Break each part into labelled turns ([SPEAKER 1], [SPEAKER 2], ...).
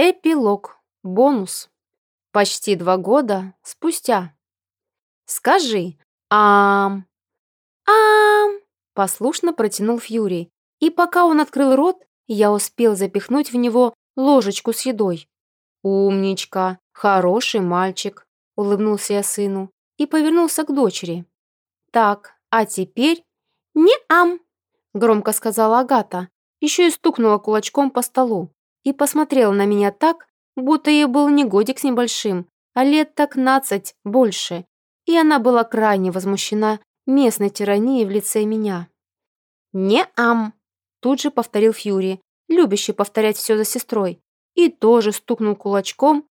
[SPEAKER 1] Эпилог. Бонус. Почти два года спустя. «Скажи, ам...» «Ам...» Послушно протянул Фьюри, и пока он открыл рот, я успел запихнуть в него ложечку с едой. «Умничка, хороший мальчик», — улыбнулся я сыну и повернулся к дочери. «Так, а теперь...» «Не-ам!» — громко сказала Агата, еще и стукнула кулачком по столу и посмотрела на меня так, будто ей был не годик с небольшим, а лет так нацать больше, и она была крайне возмущена местной тиранией в лице меня. «Не-ам!» — тут же повторил Фьюри, любящий повторять все за сестрой, и тоже стукнул кулачком,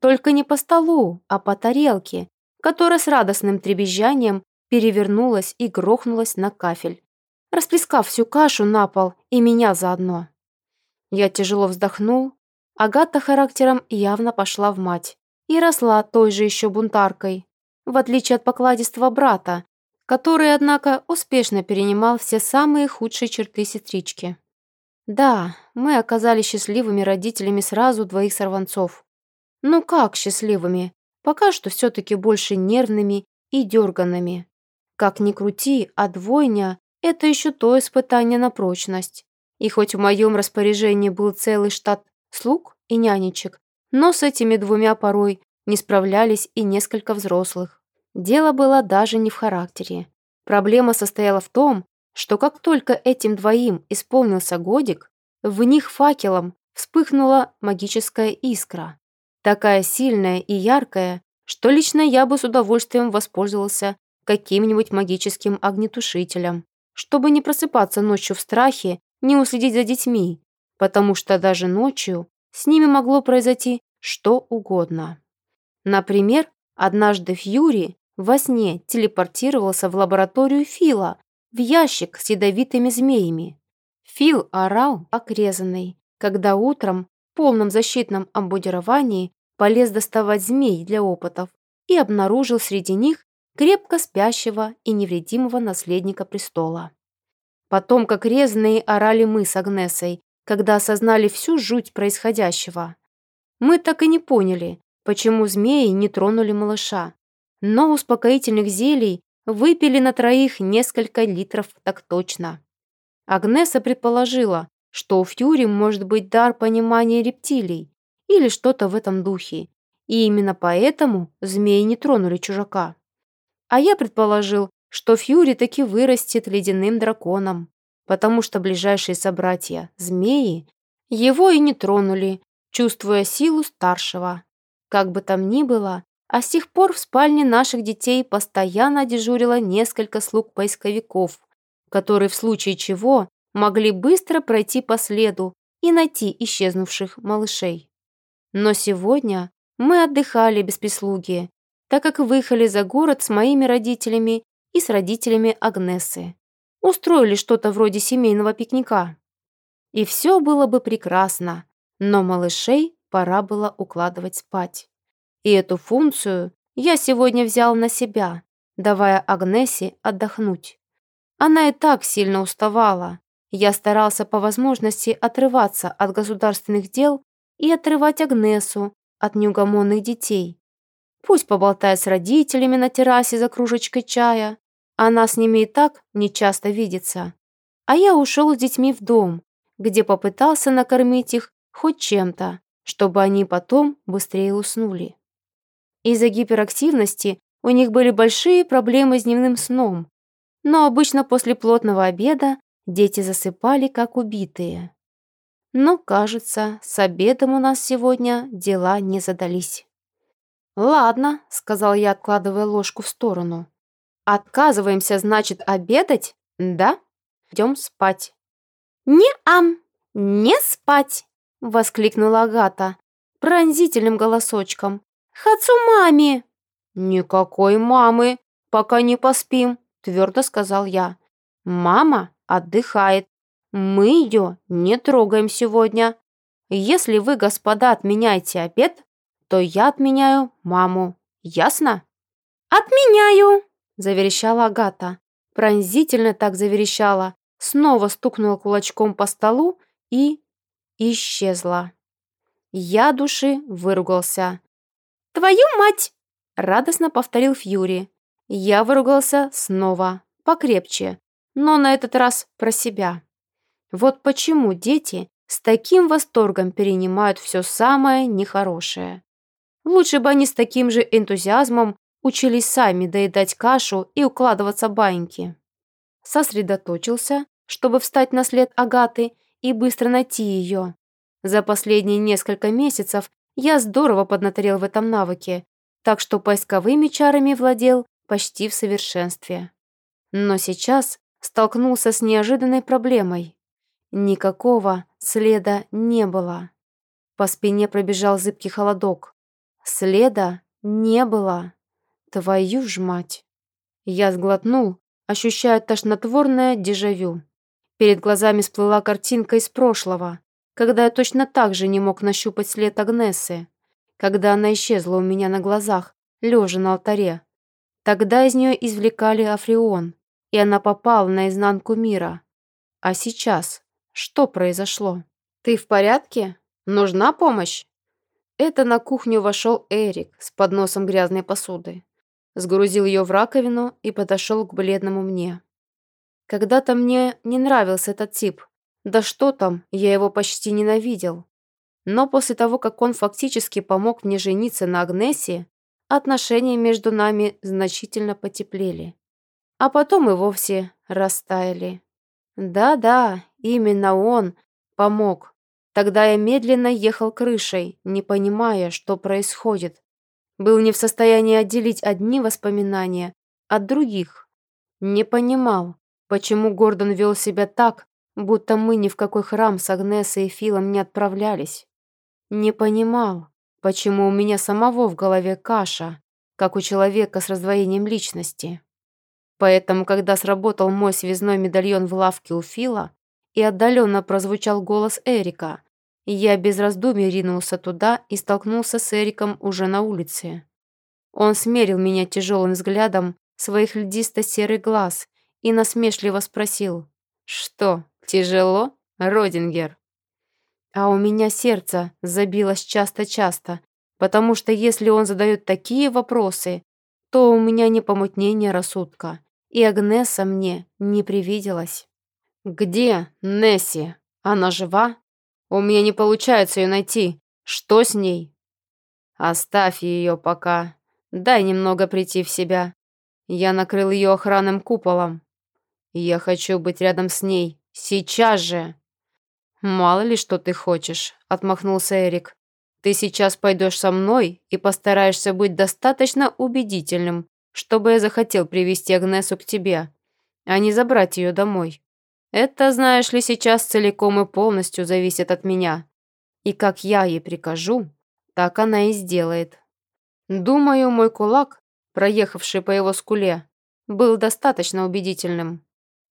[SPEAKER 1] только не по столу, а по тарелке, которая с радостным требезжанием перевернулась и грохнулась на кафель, расплескав всю кашу на пол и меня заодно. Я тяжело вздохнул. Агата характером явно пошла в мать и росла той же еще бунтаркой, в отличие от покладистого брата, который, однако, успешно перенимал все самые худшие черты сестрички. Да, мы оказались счастливыми родителями сразу двоих сорванцов. Ну как счастливыми? Пока что все-таки больше нервными и дерганными. Как ни крути, а двойня – это еще то испытание на прочность. И хоть в моем распоряжении был целый штат слуг и нянечек, но с этими двумя порой не справлялись и несколько взрослых. Дело было даже не в характере. Проблема состояла в том, что как только этим двоим исполнился годик, в них факелом вспыхнула магическая искра. Такая сильная и яркая, что лично я бы с удовольствием воспользовался каким-нибудь магическим огнетушителем, чтобы не просыпаться ночью в страхе не уследить за детьми, потому что даже ночью с ними могло произойти что угодно. Например, однажды Фьюри во сне телепортировался в лабораторию Фила, в ящик с ядовитыми змеями. Фил орал, окрезанный, когда утром в полном защитном обмундировании полез доставать змей для опытов и обнаружил среди них крепко спящего и невредимого наследника престола. Потом, как резные, орали мы с Агнесой, когда осознали всю жуть происходящего. Мы так и не поняли, почему змеи не тронули малыша. Но успокоительных зелий выпили на троих несколько литров так точно. Агнеса предположила, что у Фьюри может быть дар понимания рептилий или что-то в этом духе, и именно поэтому змеи не тронули чужака. А я предположил, что Фьюри таки вырастет ледяным драконом, потому что ближайшие собратья, змеи, его и не тронули, чувствуя силу старшего. Как бы там ни было, а с тех пор в спальне наших детей постоянно дежурило несколько слуг-поисковиков, которые в случае чего могли быстро пройти по следу и найти исчезнувших малышей. Но сегодня мы отдыхали без прислуги, так как выехали за город с моими родителями и с родителями Агнесы. Устроили что-то вроде семейного пикника. И все было бы прекрасно, но малышей пора было укладывать спать. И эту функцию я сегодня взял на себя, давая Агнесе отдохнуть. Она и так сильно уставала. Я старался по возможности отрываться от государственных дел и отрывать Агнесу от неугомонных детей. Пусть поболтает с родителями на террасе за кружечкой чая. Она с ними и так нечасто видится. А я ушел с детьми в дом, где попытался накормить их хоть чем-то, чтобы они потом быстрее уснули. Из-за гиперактивности у них были большие проблемы с дневным сном, но обычно после плотного обеда дети засыпали как убитые. Но, кажется, с обедом у нас сегодня дела не задались. «Ладно», — сказал я, откладывая ложку в сторону. «Отказываемся, значит, обедать? Да? Идем спать». «Не-ам, не спать!» — воскликнула Агата пронзительным голосочком. «Хацу маме!» «Никакой мамы, пока не поспим», — твердо сказал я. «Мама отдыхает. Мы ее не трогаем сегодня. Если вы, господа, отменяете обед, то я отменяю маму. Ясно?» «Отменяю!» – заверещала Агата. Пронзительно так заверещала, снова стукнула кулачком по столу и исчезла. Я души выругался. «Твою мать!» — радостно повторил Фьюри. Я выругался снова, покрепче, но на этот раз про себя. Вот почему дети с таким восторгом перенимают все самое нехорошее. Лучше бы они с таким же энтузиазмом учились сами доедать кашу и укладываться баньки. Сосредоточился, чтобы встать на след Агаты и быстро найти ее. За последние несколько месяцев я здорово поднаторел в этом навыке, так что поисковыми чарами владел почти в совершенстве. Но сейчас столкнулся с неожиданной проблемой. Никакого следа не было. По спине пробежал зыбкий холодок. Следа не было. Твою ж мать. Я сглотнул, ощущая тошнотворное дежавю. Перед глазами всплыла картинка из прошлого, когда я точно так же не мог нащупать след Агнесы, когда она исчезла у меня на глазах, лежа на алтаре. Тогда из нее извлекали Африон, и она попала на изнанку мира. А сейчас что произошло? Ты в порядке? Нужна помощь? Это на кухню вошел Эрик с подносом грязной посуды. Сгрузил ее в раковину и подошел к бледному мне. Когда-то мне не нравился этот тип. Да что там, я его почти ненавидел. Но после того, как он фактически помог мне жениться на Агнесе, отношения между нами значительно потеплели. А потом и вовсе растаяли. Да-да, именно он помог. Тогда я медленно ехал крышей, не понимая, что происходит. Был не в состоянии отделить одни воспоминания от других. Не понимал, почему Гордон вел себя так, будто мы ни в какой храм с Агнесой и Филом не отправлялись. Не понимал, почему у меня самого в голове каша, как у человека с раздвоением личности. Поэтому, когда сработал мой связной медальон в лавке у Фила и отдаленно прозвучал голос Эрика, я без раздумий ринулся туда и столкнулся с Эриком уже на улице. Он смерил меня тяжелым взглядом своих льдисто-серых глаз и насмешливо спросил, «Что, тяжело, Родингер?» А у меня сердце забилось часто-часто, потому что если он задает такие вопросы, то у меня не помутнение рассудка, и Агнеса мне не привиделась. «Где Несси? Она жива? У меня не получается ее найти. Что с ней?» «Оставь ее пока. Дай немного прийти в себя. Я накрыл ее охранным куполом. Я хочу быть рядом с ней. Сейчас же!» «Мало ли, что ты хочешь», — отмахнулся Эрик. «Ты сейчас пойдешь со мной и постараешься быть достаточно убедительным, чтобы я захотел привести Агнесу к тебе, а не забрать ее домой. Это, знаешь ли, сейчас целиком и полностью зависит от меня. И как я ей прикажу, так она и сделает. Думаю, мой кулак, проехавший по его скуле, был достаточно убедительным.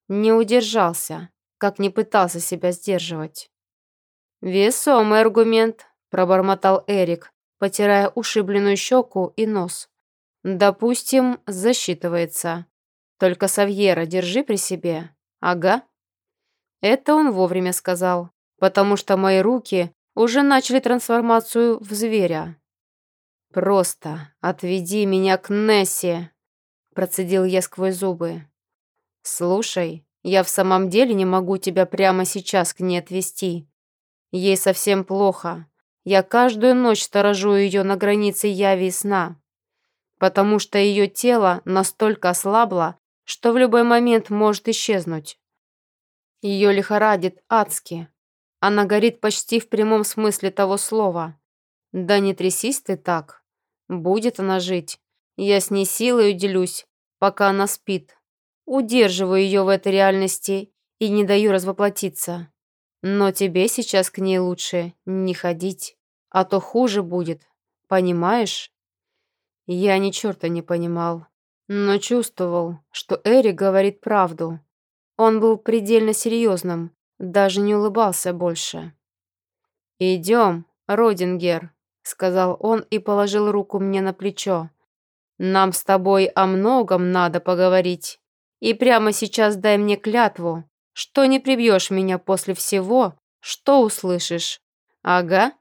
[SPEAKER 1] Не удержался, как не пытался себя сдерживать. «Весомый аргумент», – пробормотал Эрик, потирая ушибленную щеку и нос. Допустим, засчитывается. Только Савьера держи при себе. Ага. Это он вовремя сказал, потому что мои руки уже начали трансформацию в зверя. «Просто отведи меня к Нессе», – процедил я сквозь зубы. «Слушай, я в самом деле не могу тебя прямо сейчас к ней отвезти. Ей совсем плохо. Я каждую ночь сторожу ее на границе яви и сна потому что ее тело настолько ослабло, что в любой момент может исчезнуть. Ее лихорадит адски. Она горит почти в прямом смысле того слова. Да не трясись ты так. Будет она жить. Я с ней силой делюсь, пока она спит. Удерживаю ее в этой реальности и не даю развоплотиться. Но тебе сейчас к ней лучше не ходить, а то хуже будет. Понимаешь? Я ни черта не понимал, но чувствовал, что Эрик говорит правду. Он был предельно серьезным, даже не улыбался больше. «Идем, Родингер», — сказал он и положил руку мне на плечо. «Нам с тобой о многом надо поговорить. И прямо сейчас дай мне клятву, что не прибьешь меня после всего, что услышишь. Ага?»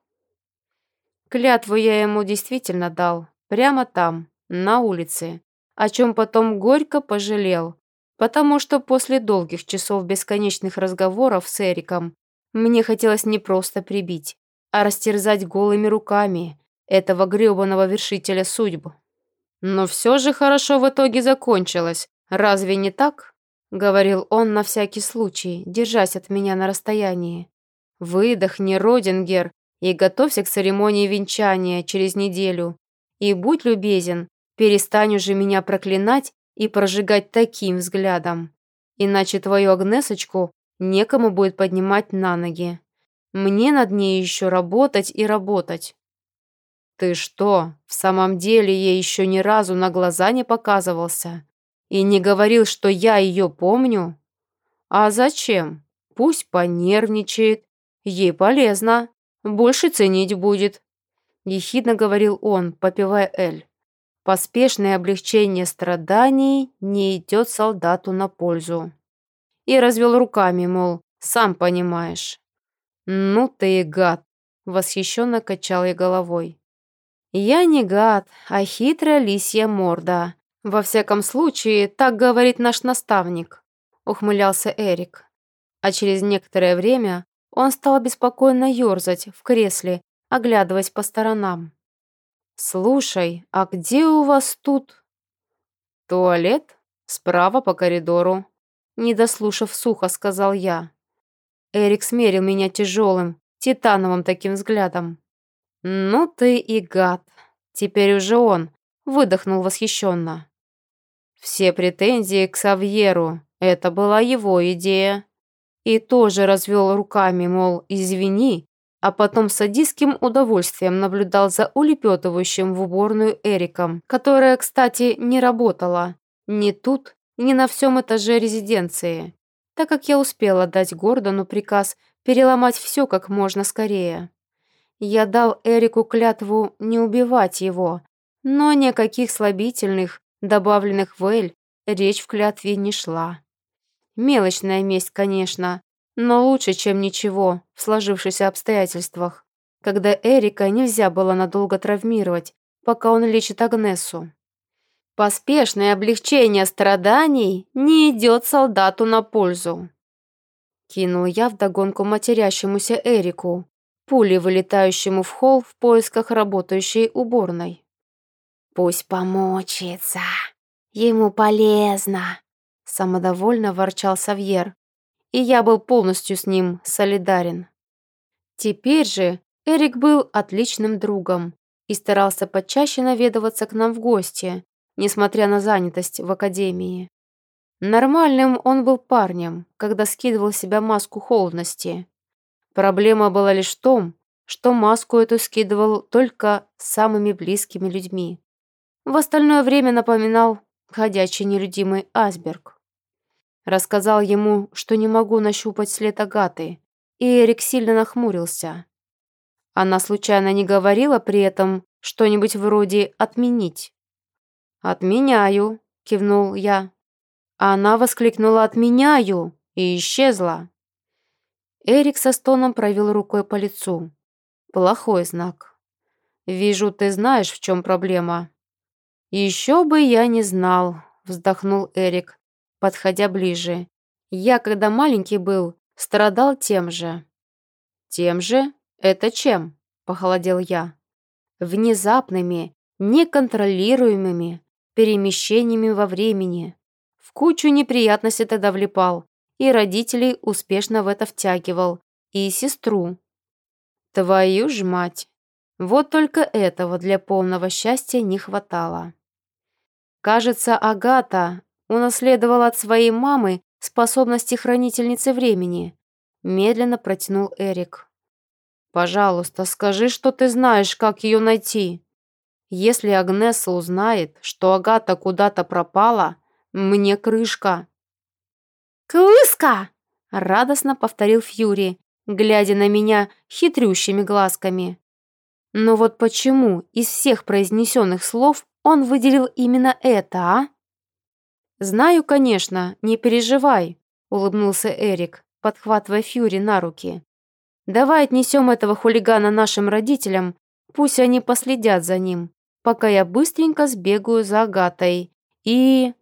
[SPEAKER 1] Клятву я ему действительно дал, прямо там, на улице, о чем потом горько пожалел, потому что после долгих часов бесконечных разговоров с Эриком мне хотелось не просто прибить, а растерзать голыми руками этого грёбаного вершителя судьб. Но все же хорошо в итоге закончилось, разве не так? Говорил он на всякий случай, держась от меня на расстоянии. Выдохни, Родингер, и готовься к церемонии венчания через неделю. И будь любезен, перестань уже меня проклинать и прожигать таким взглядом. Иначе твою Агнесочку некому будет поднимать на ноги. Мне над ней еще работать и работать. Ты что, в самом деле ей еще ни разу на глаза не показывался? И не говорил, что я ее помню? А зачем? Пусть понервничает. Ей полезно больше ценить будет», – ехидно говорил он, попивая эль. «Поспешное облегчение страданий не идет солдату на пользу». И развел руками, мол, сам понимаешь. «Ну ты и гад!» – восхищенно качал я головой. «Я не гад, а хитрая лисья морда. Во всяком случае, так говорит наш наставник», – ухмылялся Эрик. А через некоторое время он стал беспокойно ерзать в кресле, оглядываясь по сторонам. «Слушай, а где у вас тут?» «Туалет? Справа по коридору», — не дослушав сухо, сказал я. Эрик смерил меня тяжелым, титановым таким взглядом. «Ну ты и гад!» Теперь уже он выдохнул восхищенно. Все претензии к Савьеру — это была его идея и тоже развел руками, мол, извини, а потом с садистским удовольствием наблюдал за улепетывающим в уборную Эриком, которая, кстати, не работала ни тут, ни на всем этаже резиденции, так как я успела дать Гордону приказ переломать все как можно скорее. Я дал Эрику клятву не убивать его, но ни о каких слабительных, добавленных в Эль, речь в клятве не шла. Мелочная месть, конечно, но лучше, чем ничего в сложившихся обстоятельствах, когда Эрика нельзя было надолго травмировать, пока он лечит Агнесу. Поспешное облегчение страданий не идет солдату на пользу. Кинул я вдогонку матерящемуся Эрику, пулей вылетающему в холл в поисках работающей уборной. «Пусть помучается, ему полезно», Самодовольно ворчал Савьер, и я был полностью с ним солидарен. Теперь же Эрик был отличным другом и старался почаще наведываться к нам в гости, несмотря на занятость в академии. Нормальным он был парнем, когда скидывал с себя маску холодности. Проблема была лишь в том, что маску эту скидывал только самыми близкими людьми. В остальное время напоминал ходячий нелюдимый айсберг. Рассказал ему, что не могу нащупать след Агаты, и Эрик сильно нахмурился. Она случайно не говорила при этом что-нибудь вроде «отменить»? «Отменяю», — кивнул я. Она воскликнула «отменяю» и исчезла. Эрик со стоном провел рукой по лицу. Плохой знак. «Вижу, ты знаешь, в чем проблема». «Еще бы я не знал», — вздохнул Эрик подходя ближе. «Я, когда маленький был, страдал тем же». «Тем же? Это чем?» – похолодел я. «Внезапными, неконтролируемыми перемещениями во времени. В кучу неприятностей тогда влипал, и родителей успешно в это втягивал, и сестру. Твою ж мать! Вот только этого для полного счастья не хватало. Кажется, Агата унаследовал от своей мамы способности хранительницы времени», — медленно протянул Эрик. «Пожалуйста, скажи, что ты знаешь, как ее найти. Если Агнеса узнает, что Агата куда-то пропала, мне крышка». «Крыска!» — радостно повторил Фьюри, глядя на меня хитрющими глазками. Но вот почему из всех произнесенных слов он выделил именно это, а? «Знаю, конечно, не переживай», — улыбнулся Эрик, подхватывая Фьюри на руки. «Давай отнесем этого хулигана нашим родителям, пусть они последят за ним, пока я быстренько сбегаю за Агатой. И...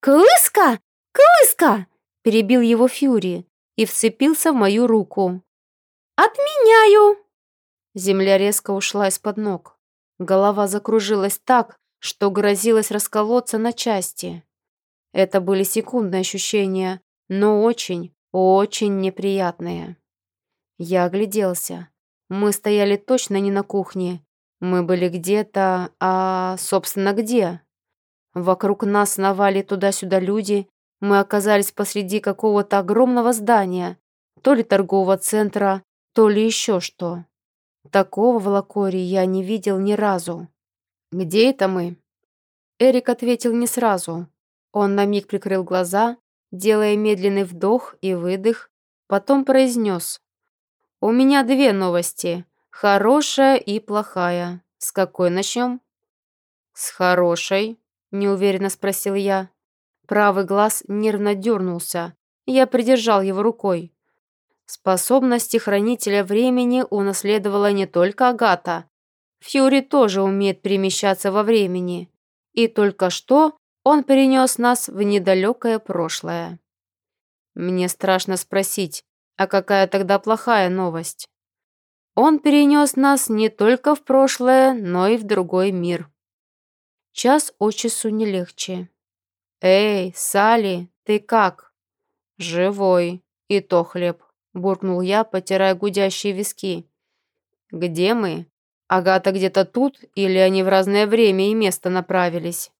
[SPEAKER 1] «Клыска! Клыска!» – перебил его Фьюри и вцепился в мою руку. «Отменяю!» Земля резко ушла из-под ног. Голова закружилась так, что грозилось расколоться на части. Это были секундные ощущения, но очень, очень неприятные. Я огляделся. Мы стояли точно не на кухне. Мы были где-то, а, собственно, где? Вокруг нас сновали туда-сюда люди. Мы оказались посреди какого-то огромного здания, то ли торгового центра, то ли еще что. Такого в Лакоре я не видел ни разу. «Где это мы?» Эрик ответил не сразу. Он на миг прикрыл глаза, делая медленный вдох и выдох, потом произнес. «У меня две новости. Хорошая и плохая. С какой начнем?» «С хорошей», — неуверенно спросил я. Правый глаз нервно дернулся. Я придержал его рукой. Способности хранителя времени унаследовала не только Агата. Фьюри тоже умеет перемещаться во времени. И только что он перенес нас в недалекое прошлое. Мне страшно спросить, а какая тогда плохая новость? Он перенес нас не только в прошлое, но и в другой мир. Час от часу не легче. «Эй, Салли, ты как?» «Живой. И то хлеб», — буркнул я, потирая гудящие виски. «Где мы? Агата где-то тут, или они в разное время и место направились?»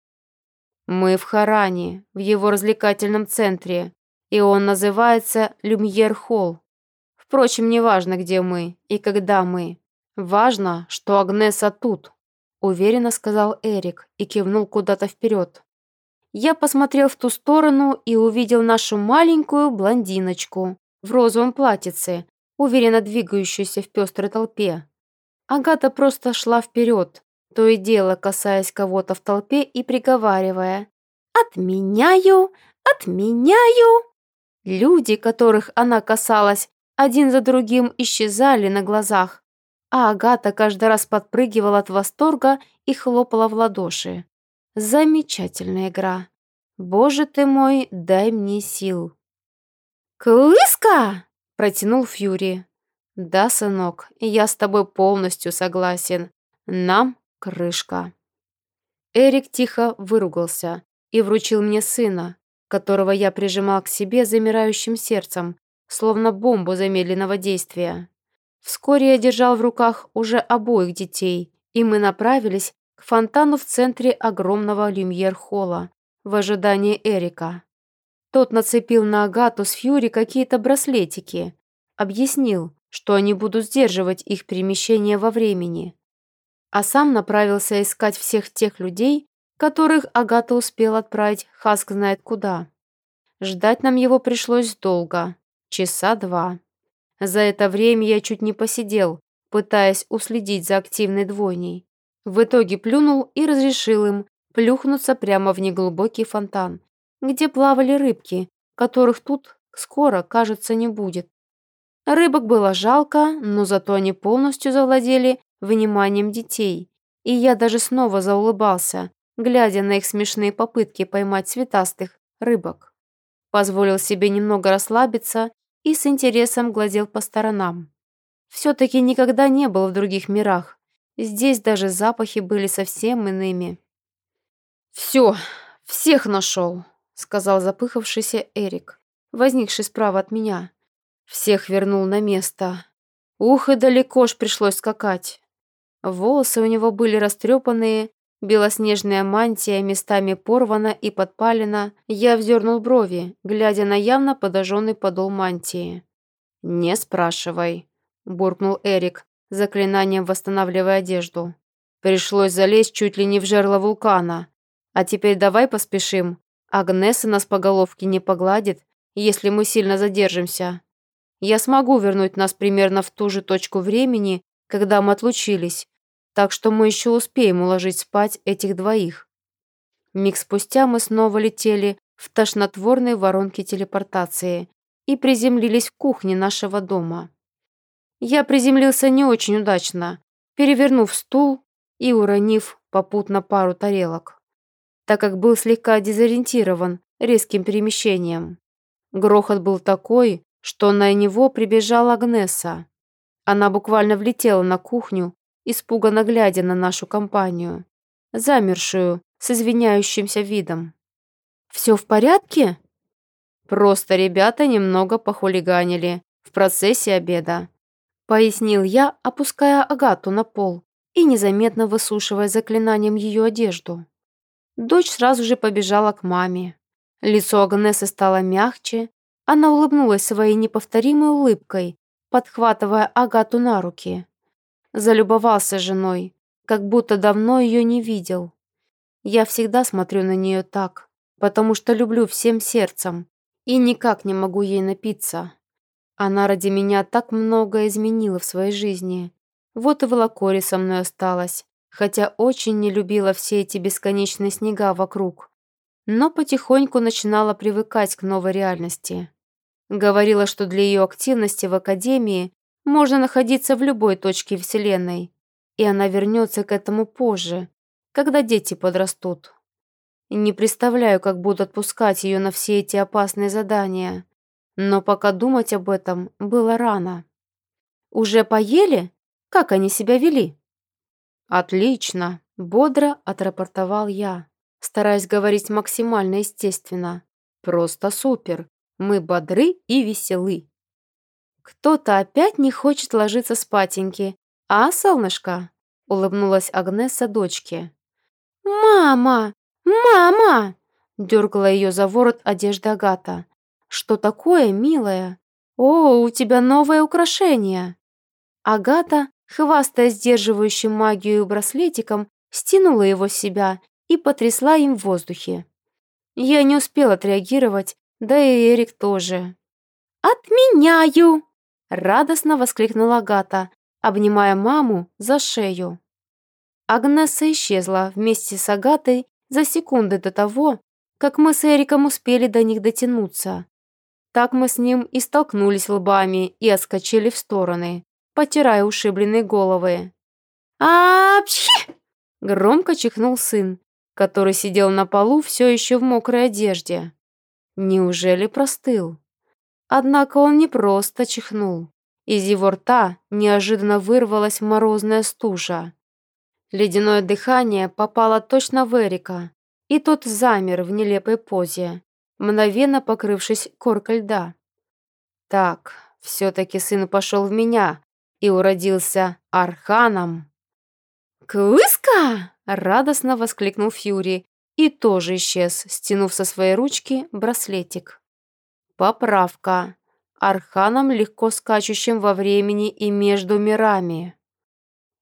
[SPEAKER 1] «Мы в Харане, в его развлекательном центре и он называется Люмьер Холл. Впрочем, не важно, где мы и когда мы. Важно, что Агнеса тут», — уверенно сказал Эрик и кивнул куда-то вперед. Я посмотрел в ту сторону и увидел нашу маленькую блондиночку в розовом платьице, уверенно двигающуюся в пестрой толпе. Агата просто шла вперед, то и дело касаясь кого-то в толпе и приговаривая «Отменяю! Отменяю!» Люди, которых она касалась, один за другим исчезали на глазах, а Агата каждый раз подпрыгивала от восторга и хлопала в ладоши. Замечательная игра. Боже ты мой, дай мне сил. «Клыска!» – протянул Фьюри. «Да, сынок, я с тобой полностью согласен. Нам крышка». Эрик тихо выругался и вручил мне сына, которого я прижимал к себе замирающим сердцем, словно бомбу замедленного действия. Вскоре я держал в руках уже обоих детей, и мы направились к фонтану в центре огромного люмьер-холла в ожидании Эрика. Тот нацепил на Агату с Фьюри какие-то браслетики, объяснил, что они будут сдерживать их перемещение во времени, а сам направился искать всех тех людей, которых Агата успела отправить Хаск знает куда. Ждать нам его пришлось долго, часа два. За это время я чуть не посидел, пытаясь уследить за активной двойней. В итоге плюнул и разрешил им плюхнуться прямо в неглубокий фонтан, где плавали рыбки, которых тут скоро, кажется, не будет. Рыбок было жалко, но зато они полностью завладели вниманием детей, и я даже снова заулыбался, глядя на их смешные попытки поймать цветастых рыбок. Позволил себе немного расслабиться и с интересом глазел по сторонам. Все-таки никогда не был в других мирах. Здесь даже запахи были совсем иными. «Все, всех нашел», — сказал запыхавшийся Эрик, возникший справа от меня. Всех вернул на место. Ух, и далеко ж пришлось скакать. Волосы у него были растрепанные, Белоснежная мантия местами порвана и подпалена. Я вздернул брови, глядя на явно подожженный подол мантии. «Не спрашивай», – буркнул Эрик, заклинанием восстанавливая одежду. «Пришлось залезть чуть ли не в жерло вулкана. А теперь давай поспешим. Агнеса нас по головке не погладит, если мы сильно задержимся. Я смогу вернуть нас примерно в ту же точку времени, когда мы отлучились, так что мы еще успеем уложить спать этих двоих. Миг спустя мы снова летели в тошнотворной воронке телепортации и приземлились в кухне нашего дома. Я приземлился не очень удачно. перевернув стул и уронив попутно пару тарелок, так как был слегка дезориентирован резким перемещением. Грохот был такой, что на него прибежала Агнеса. Она буквально влетела на кухню, испуганно глядя на нашу компанию, замершую, с извиняющимся видом. «Все в порядке?» «Просто ребята немного похулиганили в процессе обеда», пояснил я, опуская Агату на пол и незаметно высушивая заклинанием ее одежду. Дочь сразу же побежала к маме. Лицо Агнесы стало мягче, она улыбнулась своей неповторимой улыбкой, подхватывая Агату на руки. Залюбовался женой, как будто давно ее не видел. Я всегда смотрю на нее так, потому что люблю всем сердцем и никак не могу ей напиться. Она ради меня так много изменила в своей жизни. Вот и в Лакоре со мной осталась, хотя очень не любила все эти бесконечные снега вокруг. Но потихоньку начинала привыкать к новой реальности. Говорила, что для ее активности в академии можно находиться в любой точке Вселенной, и она вернется к этому позже, когда дети подрастут. Не представляю, как буду отпускать ее на все эти опасные задания, но пока думать об этом было рано. «Уже поели? Как они себя вели?» «Отлично!» — бодро отрапортовал я, стараясь говорить максимально естественно. «Просто супер! Мы бодры и веселы!» «Кто-то опять не хочет ложиться спатеньки, а, солнышко?» — улыбнулась Агнеса дочке. «Мама! Мама!» — дергала ее за ворот одежда Агата. «Что такое, милая? О, у тебя новое украшение!» Агата хвастая сдерживающим магию браслетиком, стянула его с себя и потрясла им в воздухе. Я не успела отреагировать, да и Эрик тоже. «Отменяю!» — радостно воскликнула Агата, обнимая маму за шею. Агнеса исчезла вместе с Агатой за секунды до того, как мы с Эриком успели до них дотянуться. Так мы с ним и столкнулись лбами и отскочили в стороны потирая ушибленные головы. а Громко чихнул сын, который сидел на полу все еще в мокрой одежде. Неужели простыл? Однако он не просто чихнул. Из его рта неожиданно вырвалась морозная стужа. Ледяное дыхание попало точно в Эрика, и тот замер в нелепой позе, мгновенно покрывшись коркой льда. Так, все-таки сын пошел в меня, и уродился арханом. «Кыска!» — радостно воскликнул Фьюри и тоже исчез, стянув со своей ручки браслетик. Поправка. Арханом, легко скачущим во времени и между мирами.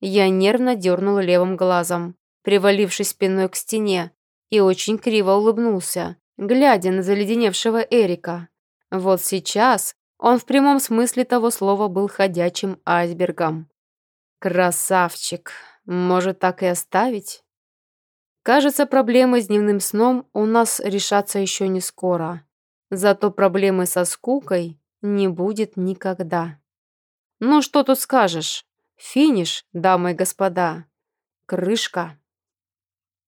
[SPEAKER 1] Я нервно дернул левым глазом, привалившись спиной к стене, и очень криво улыбнулся, глядя на заледеневшего Эрика. Вот сейчас он в прямом смысле того слова был ходячим айсбергом. Красавчик. Может, так и оставить? Кажется, проблемы с дневным сном у нас решатся еще не скоро. Зато проблемы со скукой не будет никогда. Ну, что тут скажешь? Финиш, дамы и господа. Крышка.